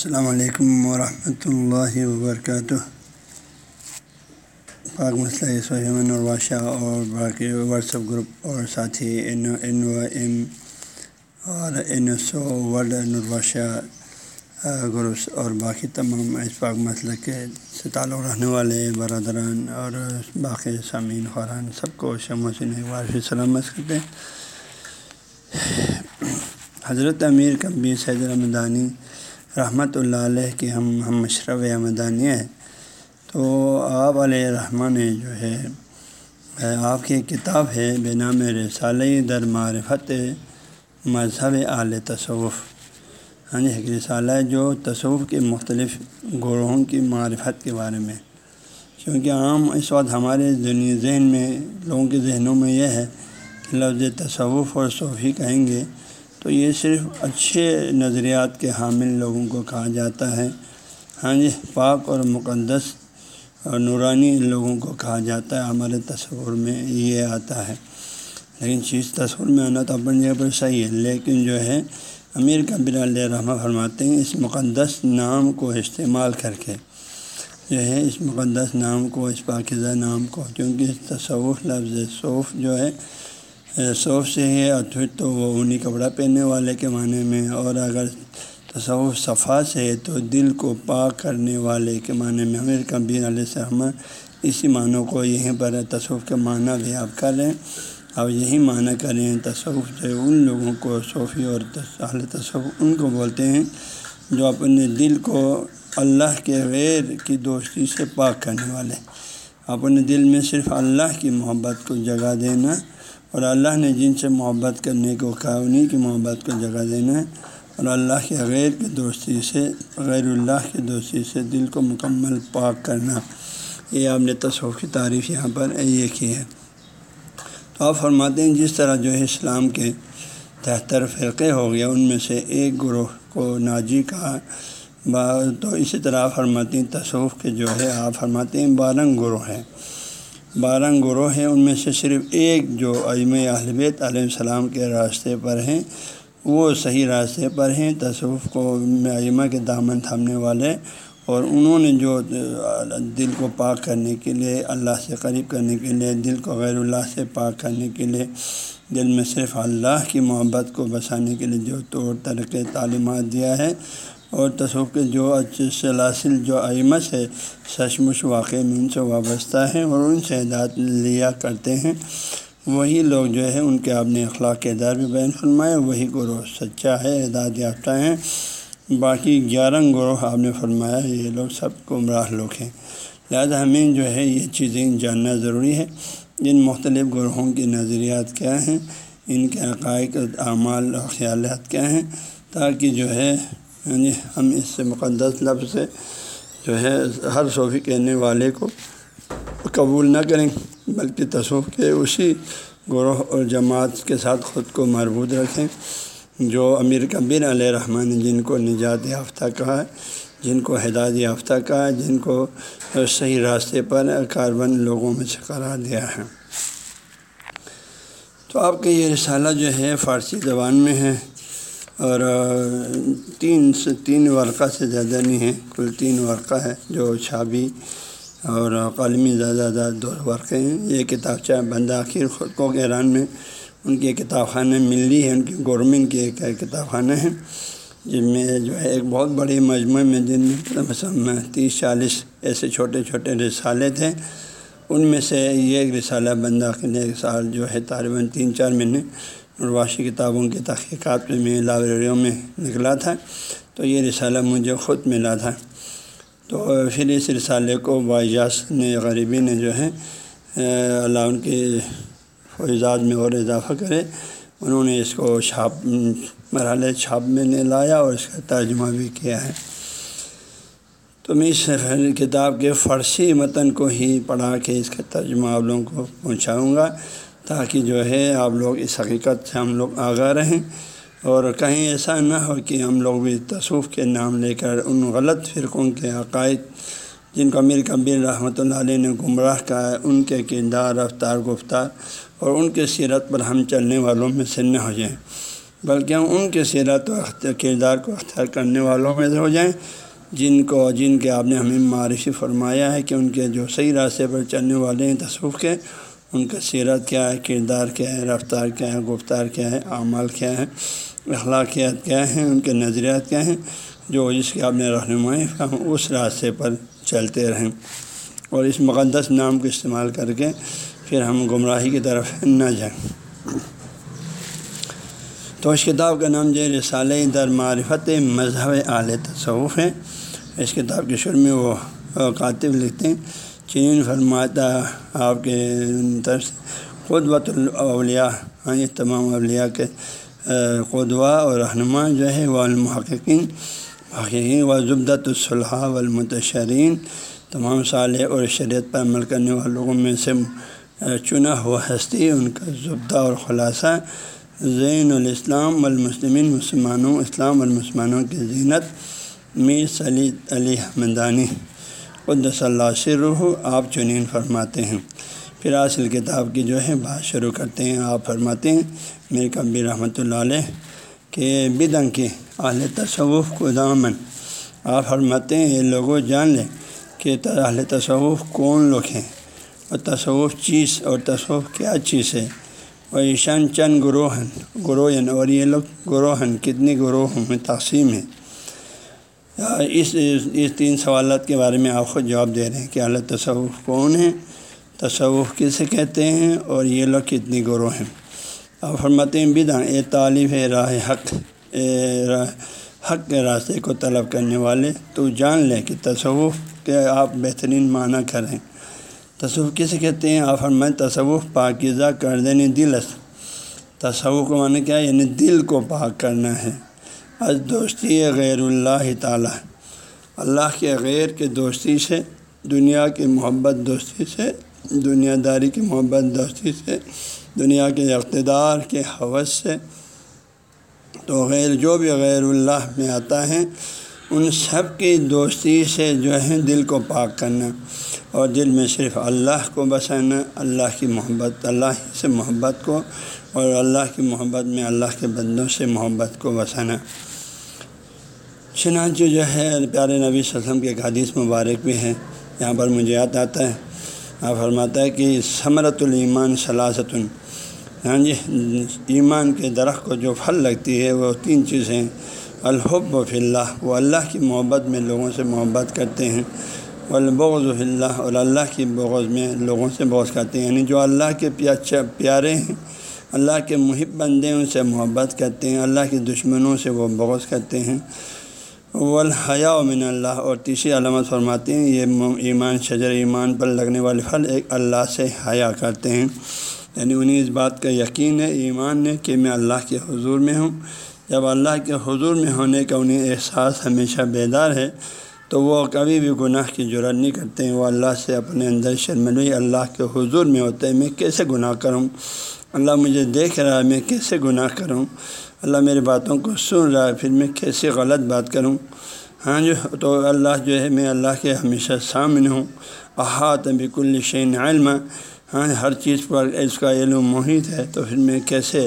السلام علیکم ورحمۃ اللہ وبرکاتہ۔ پاک مسئلہ سہیمن الباشہ اور باقی واٹس ایپ گروپ اور ساتھی این این و ایم اور این ایس او ورلڈ نرباشہ گروپس اور باقی تمام اس پاک مسئلہ کے سے تعلق رہنے والے، برادران اور باقی سامعین، خوران، سب کو شموسن سے سلامت کرتے ہیں۔ حضرت امیر کبیر سید رمدانی رحمۃ اللہ علیہ کے ہم ہم مشرف احمدانی ہیں تو آپ علیہ رحمٰن نے جو ہے، آپ کی کتاب ہے بے نام رسالہ در معرفت مذہب اعلی تصوف۔ ہاں جی ایک رسالہ ہے جو تصوف کے مختلف گروہوں کی معرفت کے بارے میں۔ کیونکہ عام اس وقت ہمارے ذہنی ذہن میں، لوگوں کے ذہنوں میں یہ ہے کہ لفظ تصوف اور صوفی کہیں گے۔ تو یہ صرف اچھے نظریات کے حامل لوگوں کو کہا جاتا ہے۔ ہاں جی پاک اور مقدس اور نورانی لوگوں کو کہا جاتا ہے۔ ہمارے تصور میں یہ آتا ہے۔ لیکن چیز تصور میں آنا تو اپنی جگہ پر صحیح ہے۔ لیکن جو ہے، امیر کبیر علیہ رحمہ فرماتے ہیں، اس مقدس نام کو استعمال کر کے جو ہے، اس مقدس نام کو، اس پاکزہ نام کو، کیونکہ تصوف، لفظ صوف جو ہے صوف سے ہے اور پھر تو وہ اونی کپڑا پہننے والے کے معنی میں اور اگر تصوف صفا سے ہے تو دل کو پاک کرنے والے کے معنی میں امیر کبیر علیہ السلام اسی معنوں کو یہیں پر تصوف کے معنی بھی آپ کر رہے اور یہی معنی کریں تصوف جو ان لوگوں کو صوفی اور اہل تصوف ان کو بولتے ہیں جو اپنے دل کو اللہ کے غیر کی دوستی سے پاک کرنے والے۔ اپنے دل میں صرف اللہ کی محبت کو جگہ دینا اور اللہ نے جن سے محبت کرنے کو کہا انہیں کی محبت کو جگہ دینا ہے۔ اور اللہ کے غیر کی دوستی سے، غیر اللہ کی دوستی سے دل کو مکمل پاک کرنا۔ یہ آپ نے تصوف کی تعریف یہاں پر یہ کی ہے۔ تو آپ فرماتے ہیں، جس طرح جو ہے اسلام کے تہتر فرقے ہو گیا، ان میں سے ایک گروہ کو ناجی کہا۔ تو اسی طرح آپ فرماتے ہیں، تصوف کے جو ہے، آپ فرماتے ہیں بارنگ گروہ ہیں بارہ گروہ ہیں، ان میں سے صرف ایک جو اجم اہلبیت علیہ السلام کے راستے پر ہیں، وہ صحیح راستے پر ہیں، تصوف کو ائمہ کے دامن تھامنے والے اور انہوں نے جو دل کو پاک کرنے کے لیے، اللہ سے قریب کرنے کے لیے، دل کو غیر اللہ سے پاک کرنے کے لیے، دل میں صرف اللہ کی محبت کو بسانے کے لیے جو طور طریقے، تعلیمات دیا ہے اور تصوف کے جو اچھے سلاسل جو ائمت ہے سچ مچ واقعی میں ان سے وابستہ ہیں اور ان سے ہدایت لیا کرتے ہیں، وہی لوگ جو ہے ان کے آپ نے اخلاق کردار بھی بیان فرمائے وہی گروہ سچا ہے، ہدایت یافتہ ہیں۔ باقی گیارہ گروہ آپ نے فرمایا یہ لوگ سب گمراہ لوگ ہیں۔ لہٰذا ہمیں جو ہے یہ چیزیں جاننا ضروری ہے۔ ان مختلف گروہوں کے نظریات کیا ہیں؟ ان کے عقائد، اعمال اور خیالات کیا ہیں؟ تاکہ جو ہے یعنی ہم اس سے مقدس لفظ سے جو ہے ہر صوفی کہنے والے کو قبول نہ کریں، بلکہ تصوف کے اسی گروہ اور جماعت کے ساتھ خود کو مربوط رکھیں۔ جو امیر کبیر علیہ رحمٰن نے جن کو نجات یافتہ کہا ہے جن کو ہدایت یافتہ کہا ہے جن کو صحیح راستے پر کاربن لوگوں میں سے قرار دیا ہے۔ تو آپ کا یہ رسالہ جو ہے فارسی زبان میں ہے۔ اور تین سے تین ورقہ سے زیادہ نہیں ہے کل تین ورقہ ہے جو چھابی اور قالمی زیادہ زیادہ دو ورقے ہیں۔ یہ کتاب چاہے بندہ آخر خود کو ایران میں ان کے کتاب خانے ملی ہے، ان کی گورنمنٹ کے ایک کتاب خانے ہیں جن میں جو ہے ایک بہت بڑی مجموعے میں جن میں تیس چالیس ایسے چھوٹے چھوٹے رسالے تھے ان میں سے یہ ایک رسالہ بندہ نے ایک سال جو ہے طالباً تین چار مہینے نرواشی کتابوں کی تحقیقات میں لائبریریوں میں نکلا تھا، تو یہ رسالہ مجھے خود ملا تھا۔ تو پھر اس رسالے کو باعجاز نے، غریبی نے جو ہے، اللہ ان کے فوجات میں اور اضافہ کرے۔ انہوں نے اس کو چھاپ، مرحلے چھاپ میں نے لایا اور اس کا ترجمہ بھی کیا ہے۔ تو میں اس کتاب کے فرسی متن کو ہی پڑھا کے اس کا ترجمہ آپ لوگوں کو پہنچاؤں گا۔ تاکہ جو ہے آپ لوگ اس حقیقت سے ہم لوگ آگاہ رہیں اور کہیں ایسا نہ ہو کہ ہم لوگ بھی تصوف کے نام لے کر ان غلط فرقوں کے عقائد جن کو امیر کبیر رحمۃ اللہ علیہ نے گمراہ کہا ہے، ان کے کردار، رفتار، گفتار اور ان کے سیرت پر ہم چلنے والوں میں سے نہ ہو جائیں۔ بلکہ ہم ان کے سیرت و کردار کو اختیار کرنے والوں میں سے ہو جائیں جن کو، جن کے آپ نے ہمیں معرفی فرمایا ہے کہ ان کے جو صحیح راستے پر چلنے والے ہیں تصوف کے ان کا سیرت کیا ہے، کردار کیا ہے، رفتار کیا ہے، گفتار کیا ہے، اعمال کیا ہے، اخلاقیات کیا ہیں، ان کے نظریات کیا ہیں، جو جس کی آپ نے رہنمائی ہم اس راستے پر چلتے رہیں۔ اور اس مقدس نام کو استعمال کر کے پھر ہم گمراہی کی طرف نہ جائیں۔ تو اس کتاب کا نام جو رسالہ در معرفت مذہب اعلی تصوف ہے۔ اس کتاب کے شروع میں وہ کاتب لکھتے ہیں۔ چین فرماتا آپ کے طرف سے خود الاولیاء ہاں یہ تمام اولیاء کے قدوہ اور رہنما جو ہے وہ المحققین، محققین و زبدت الصلحہ والمتشرین تمام صالح اور شریعت پر عمل کرنے والوں میں سے چنا ہوا ہستی، ان کا زبدہ اور خلاصہ، زین الاسلام والمسلمین، مسلمانوں، اسلام والمسلمانوں کی زینت، میر سلی علی حمدانی۔ خود اللہ سرح آپ چنین فرماتے ہیں۔ پھر اصل کتاب کی جو ہے، بات شروع کرتے ہیں۔ آپ فرماتے ہیں میر کبیر رحمۃ اللہ علیہ، کہ بدن کے اہل تصوف کو دامن آپ فرماتے ہیں یہ لوگوں جان لیں کہ اہل تصوف کون لوگ ہیں؟ اور تصوف چیز، اور تصوف کیا چیز ہے؟ اور ایشان چند گروہن گروہن، اور یہ لوگ گروہن کتنے گروہ میں تقسیم ہے اس اس تین سوالات کے بارے میں آپ خود جواب دے رہے ہیں کہ اعلیٰ تصوف کون ہے تصوف کسے کہتے ہیں؟ اور یہ لوگ کتنے گروہ ہیں؟ آپ فرماتے ہیں بدا اے طالب ہے، راہ حق، اے حق کے راستے کو طلب کرنے والے۔ تو جان لیں کہ تصوف کے آپ بہترین معنی کریں تصوف کسے کہتے ہیں؟ آپ فرمائیں، تصوف پاکیزہ کر دینے دل تصوف کو معنی کیا ہے؟ یعنی دل کو پاک کرنا ہے۔ از دوستی غیر اللہ تعالیٰ۔ اللہ کے غیر کے دوستی سے، دنیا کی محبت دوستی سے، دنیا داری کی محبت دوستی سے، دنیا کے اقتدار کے حوث سے۔ تو غیر، جو بھی غیر اللہ میں آتا ہے، ان سب کی دوستی سے جو ہے دل کو پاک کرنا۔ اور دل میں صرف اللہ کو بسانا، اللہ کی محبت، اللہ سے محبت کو، اور اللہ کی محبت میں اللہ کے بندوں سے محبت کو بسانا۔ چنانچہ جو ہے، پیارے نبی وسلم کے ایک حدیث مبارک بھی ہے۔ یہاں پر مجھے یاد آتا ہے آپ فرماتا ہے کہ ثمرت الایمان سلاست ہاں جی ایمان کے درخت کو جو پھل لگتی ہے، وہ تین چیزیں الحب و اللہ، وہ اللہ کی محبت میں لوگوں سے محبت کرتے ہیں۔ البغض و اللہ، اور اللہ کی بغض میں لوگوں سے بغض کرتے ہیں۔ یعنی جو اللہ کے پیارے ہیں، اللہ کے محب بندے ان سے محبت کرتے ہیں۔ اللہ کے دشمنوں سے وہ بغض کرتے ہیں۔ والحیا من اللہ اور تیسری علامت فرماتے ہیں، یہ ایمان شجر ایمان پر لگنے والے پھل ایک اللہ سے حیا کرتے ہیں۔ یعنی انہیں اس بات کا یقین ہے، ایمان ہے کہ میں اللہ کے حضور میں ہوں۔ جب اللہ کے حضور میں ہونے کا انہیں احساس ہمیشہ بیدار ہے، تو وہ کبھی بھی گناہ کی جرت نہیں کرتے ہیں۔ وہ اللہ سے اپنے اندر شرمنوئی اللہ کے حضور میں ہوتے ہیں، میں کیسے گناہ کروں؟ اللہ مجھے دیکھ رہا ہے، میں کیسے گناہ کروں؟ اللہ میری باتوں کو سن رہا ہے، پھر میں کیسے غلط بات کروں؟ ہاں جو تو اللہ جو ہے، میں اللہ کے ہمیشہ سامنے ہوں۔ احاط بک الشین علم ہاں جی، ہر چیز پر اس کا علم محیط ہے۔ تو پھر میں کیسے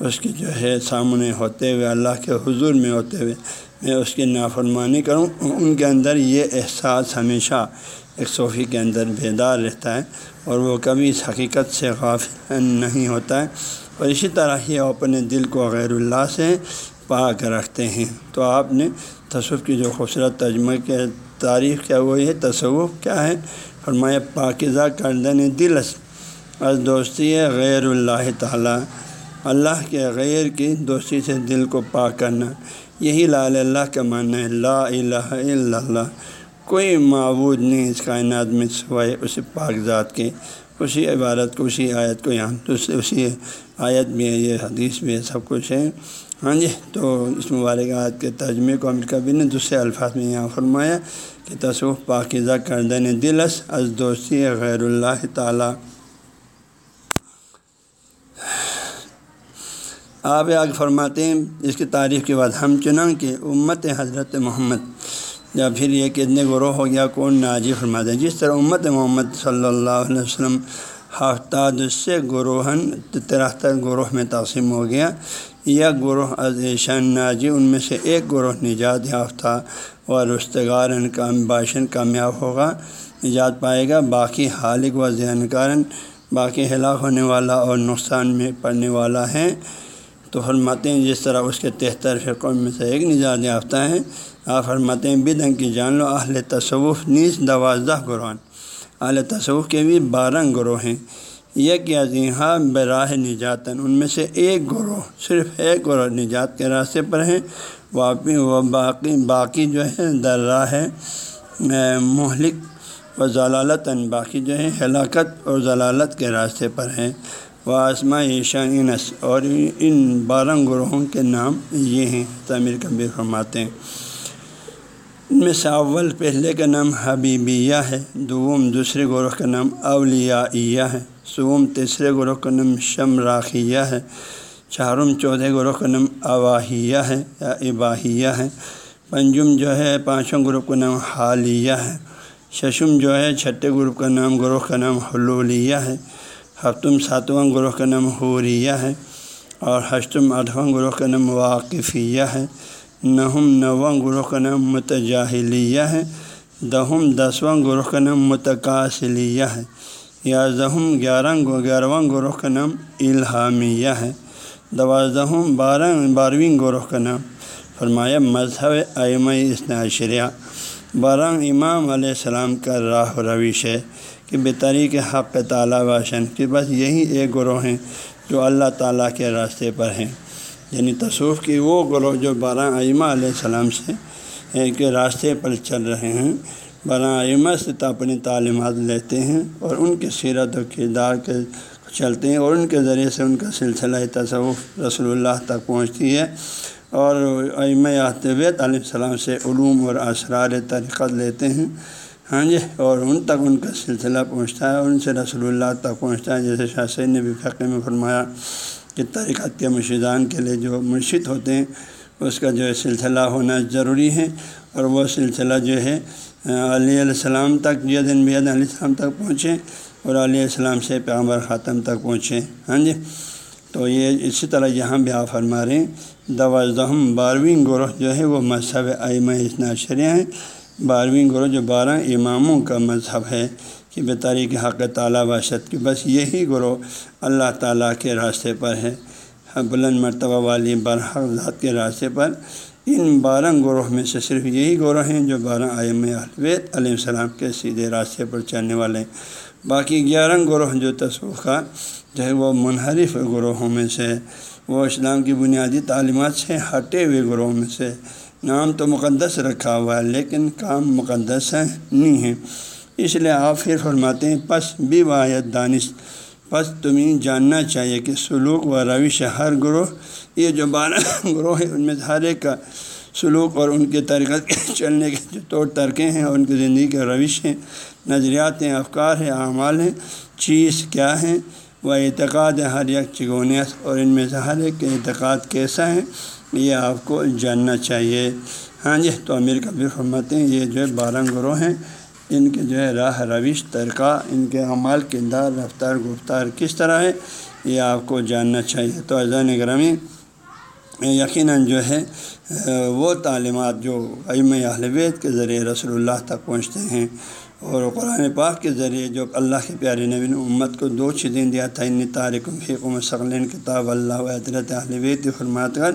اس کی جو ہے سامنے ہوتے ہوئے، اللہ کے حضور میں ہوتے ہوئے میں اس کی نافرمانی کروں؟ ان کے اندر یہ احساس ہمیشہ ایک صوفی کے اندر بیدار رہتا ہے اور وہ کبھی اس حقیقت سے غافل نہیں ہوتا ہے۔ اور اسی طرح ہی اپنے دل کو غیر اللہ سے پاک رکھتے ہیں۔ تو آپ نے تصوف کی جو خوبصورت ترجمہ کے تعریف کیا وہ یہ تصوف کیا ہے؟ فرمایا پاکزہ کردن دل از دوستی ہے غیر اللہ تعالیٰ۔ اللہ کے غیر کی دوستی سے دل کو پاک کرنا، یہی لا اللہ کا معنی ہے۔ لا الہ الا اللہ، کوئی معبود نہیں اس کائنات میں سوائے اسی پاک ذات کے۔ اسی عبارت کو اسی آیت کو یہاں دوسرے اسی آیت بھی ہے یہ حدیث بھی ہے سب کچھ ہے۔ ہاں جی تو اس مبارک آیت کے ترجمے کو امریکہ بھی نے دوسرے الفاظ میں یہاں فرمایا کہ تصوف پاکیزہ کردن دلس از دوستی غیر اللہ تعالیٰ۔ آپ آگ فرماتے ہیں، اس کی تعریف کے بعد ہم چنان کہ امت حضرت محمد یا پھر یہ کتنے گروہ ہو گیا، کون ناجی فرماتے ہیں؟ جس طرح امت محمد صلی اللہ علیہ وسلم ہفتاد سے گروہن ترہتر گروہ میں تقسیم ہو گیا۔ یا گروہ ازیشن ناجی، ان میں سے ایک گروہ نجات یافتہ و رشتگار کام، باشن کامیاب ہوگا، نجات پائے گا۔ باقی حالق و ذہن کارن باقی ہلاک ہونے والا اور نقصان میں پڑنے والا ہے۔ تو فرماتے ہیں جس طرح اس کے تہتر فرقوں میں سے ایک نجات یافتہ ہے، آپ فرماتے ہیں بدن کی جان لو، اہل تصوف نیز دوازدہ گروہ اہل تصوف کے بھی بارہ گروہ ہیں۔ یک یا جہاں براہ نجاتن ان میں سے ایک گروہ، صرف ایک گروہ نجات کے راستے پر ہیں۔ واپی و باقی باقی جو ہے درا ہے مہلک و ضلالتاً، باقی جو ہے، ہلاکت اور ضلالت کے راستے پر ہیں۔ وہ آسما انس اور ان بارہ گروہوں کے نام یہ ہیں، تعمیر کبیر فرماتے ہیں۔ ان میں سے اول پہلے کا نام حبیبیہ ہے، دوم دوسرے گروہ کا نام اولیائیہ ہے، سوم تیسرے گروہ کا نام شم راخیہ ہے، چارم چودھے گروہ کا نام اواہیہ ہے یا اباہیہ ہے، پنجم جو ہے پانچوں گروپ کا نام حالیہ ہے، ششم جو ہے، چھٹے گروپ کا نام، گروہ کا نام حلولیہ ہے۔ ہفتم ساتواں گروہ کا نام حوریہ ہے اور ہشتم آٹھواں گروہ کا نام واقفیہ ہے۔ نہم نواں گروہ کا نام متجاہلیہ ہے۔ دہم دسواں گروہ کا نام متقاصلیہ ہے۔ یا زہم گیارہ گیارہواں گروہ کا نام الہامیہ ہے۔ دوازدہم بارہ بارہویں گروہ کا نام فرمایا مذہب ائم اسناشریہ بارہ امام علیہ السلام کا راہ رویش ہے۔ کہ بطری کے حق تعالیٰ باشن کہ بس یہی ایک گروہ ہیں جو اللہ تعالیٰ کے راستے پر ہیں۔ یعنی تصوف کی وہ گروہ جو بارہ ائمہ علیہ السلام سے کے راستے پر چل رہے ہیں۔ بارہ ائمہ سے تو اپنی تعلیمات لیتے ہیں اور ان کے سیرت و کردار کے چلتے ہیں اور ان کے ذریعے سے ان کا سلسلہ تصوف رسول اللہ تک پہنچتی ہے۔ اور ائمہ طبیعت علیہ السلام سے علوم اور اسرار طریقت لیتے ہیں۔ ہاں جی اور ان تک ان کا سلسلہ پہنچتا ہے اور ان سے رسول اللہ تک پہنچتا ہے۔ جیسے شاہ سید نے بھی فقے میں فرمایا کہ طریقت کے مرشدان کے لیے جو مرشد ہوتے ہیں، اس کا جو ہے سلسلہ ہونا ضروری ہے۔ اور وہ سلسلہ جو ہے، علیہ السلام تک دن بید علیہ السلام تک پہنچے اور علیہ السلام سے پیغمبر خاتم تک پہنچے۔ ہاں جی تو یہ اسی طرح یہاں بھی آپ فرما رہے ہیں۔ دوازدہم بارہویں گروہ جو ہے، وہ مذہب ائمہ اتنا ہیں۔ بارہویں گروہ جو بارہ اماموں کا مذہب ہے کہ بے تاریخ حق تعالیٰ باشد کی، بس یہی گروہ اللہ تعالیٰ کے راستے پر ہے بلند مرتبہ والی برحق ذات کے راستے پر۔ ان بارہ گروہ میں سے صرف یہی گروہ ہیں جو بارہ آئم الوید علیہ السلام کے سیدھے راستے پر چلنے والے ہیں۔ باقی گیارہ گروہ جو تصوف کا، جو ہے وہ منحرف گروہوں میں سے، وہ اسلام کی بنیادی تعلیمات سے ہٹے ہوئے گروہوں میں سے۔ نام تو مقدس رکھا ہوا ہے، لیکن کام مقدس ہے نہیں ہے اس لیے آپ پھر فرماتے ہیں، پس بھی واحد دانش۔ پس تمہیں جاننا چاہیے کہ سلوک و روش ہر گروہ، یہ جو بارہ گروہ ہیں، ان میں ہر ایک کا سلوک اور ان کے طریقت چلنے کے جو طور طرقے ہیں، اور ان کی زندگی کے روش ہیں۔ نظریات ہیں، افکار ہیں، اعمال ہیں۔ چیز کیا ہیں؟ وہ اعتقاد ہے، ہر ایک چگونیس اور ان میں سے ہر ایک کے اعتقاد کیسا ہے؟ یہ آپ کو جاننا چاہیے۔ ہاں جی تو امیر کبیر فرماتے ہیں، یہ جو ہے بارہ گروہ ہیں۔ ان کے جو ہے راہ روش ترکہ ان کے اعمال، کردار، رفتار، گفتار کس طرح ہے، یہ آپ کو جاننا چاہیے۔ تو اذان گرامی یقیناً جو ہے، وہ تعلیمات جو علم اہلویت کے ذریعے رسول اللہ تک پہنچتے ہیں۔ اور قرآن پاک کے ذریعے جو اللہ کے پیارے نبی نے امت کو دو چیزیں دیا تھا ان تارک فیقم ثقلین کتاب اللہ و حضرت اہلوید فرمات کر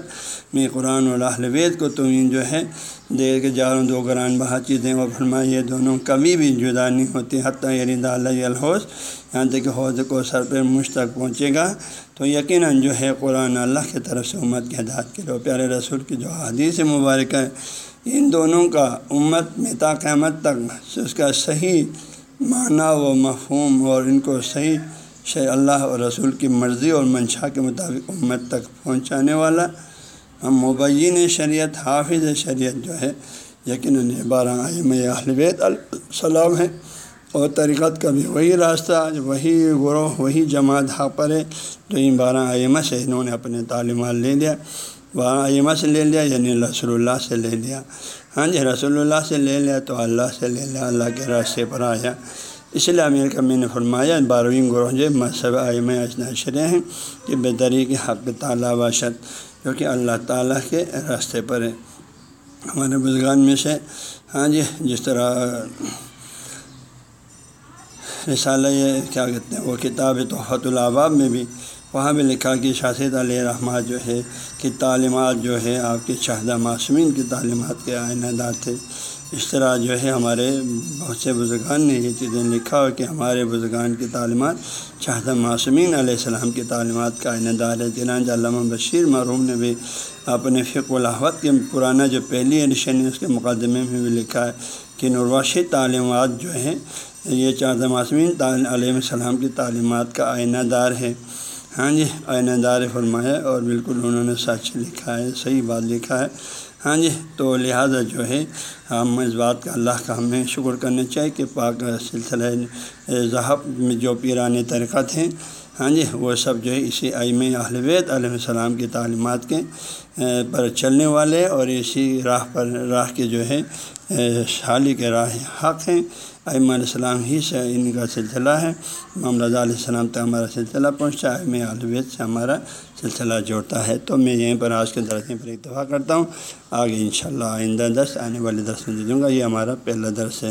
میں قرآن اور اہلوید کو تم جو ہے دے کے جاروں دو گران بہا چیزیں وہ فرما یہ دونوں کبھی بھی جدا نہیں ہوتی، حتیٰ یعنی یرید اللہ الحوض یہاں تک کہ حوض کو سر پہ مجھ تک پہنچے گا۔ تو یقیناً جو ہے، قرآن اللہ کی طرف سے امت کے ہدایت کے لو پیارے رسول کی جو حدیث مبارک ہے ان دونوں کا امت میں تا قیامت تک اس کا صحیح معنی و مفہوم اور ان کو صحیح شہ اللہ اور رسول کی مرضی اور منشا کے مطابق امت تک پہنچانے والا ہم مبین شریعت، حافظ شریعت جو ہے، یقیناً بارہ عیم اہلویت السلام ہے اور طریقت کا بھی وہی راستہ وہی گروہ، وہی جماعت حق پر ہے جو ان بارہ ائمہ سے انہوں نے اپنے تعلیمات لے لیا۔ وہاں ایمہ سے لے لیا یعنی رسول اللہ سے لے لیا ہاں جی رسول اللہ سے لے لیا تو اللہ سے لے لیا اللہ کے راستے پر آیا اس لیے امیر کمی نے فرمایا بارہویں گروہ جو مذہب آئم اشرے ہیں کہ بہتری کی حق تعالیٰ باشد جو کہ اللہ تعالیٰ کے راستے پر ہے ہمارے بزرگان میں سے ہاں جی جس طرح رسالہ یہ کیا کہتے ہیں وہ کتاب تحفت العباب میں بھی وہاں بھی لکھا کہ شاست علیہ رحمٰ جو ہے کہ تعلیمات جو ہے آپ کے شاہدہ معصومین کی تعلیمات کے آئینہ دار تھے۔ اس طرح جو ہے ہمارے بہت سے بزرگان نے یہ چیزیں لکھا ہو کہ ہمارے بزرگان کی تعلیمات شاہدہ معصومین علیہ السلام کی تعلیمات کا آئینہ دار ہے۔ چنانچہ علامہ بشیر معروم نے بھی اپنے فق الحوت کے پرانا جو پہلی ایڈیشن ہے اس کے مقدمے میں بھی لکھا ہے کہ نرواشی تعلیمات جو ہیں یہ چار معصومین علیہ السلام کی تعلیمات کا آئینہ دار ہے۔ ہاں جی آئینہ دار فرمایا اور بالکل انہوں نے سچ لکھا ہے، صحیح بات لکھا ہے۔ ہاں جی تو لہٰذا جو ہے، ہم اس بات کا اللہ کا ہمیں شکر کرنا چاہیے کہ پاک سلسلہ ذہب میں جو پیرانے ترکت ہیں ہاں جی وہ سب جو ہے اسی آئم اہلویت علیہ السلام کی تعلیمات کے پر چلنے والے اور اسی راہ پر، راہ کے جو ہے شالی کے راہ حق ہیں۔ ائمہ علیہ السلام ہی سے ان کا سلسلہ ہے۔ امام رضا علیہ السلام تک ہمارا سلسلہ پہنچا ائم الوید سے ہمارا سلسلہ جوڑتا ہے۔ تو میں یہیں پر آج کے درسیں پر اتفاق کرتا ہوں۔ آگے انشاءاللہ آئندہ درس، آنے والے درس میں دے دوں گا۔ یہ ہمارا پہلا درس ہے۔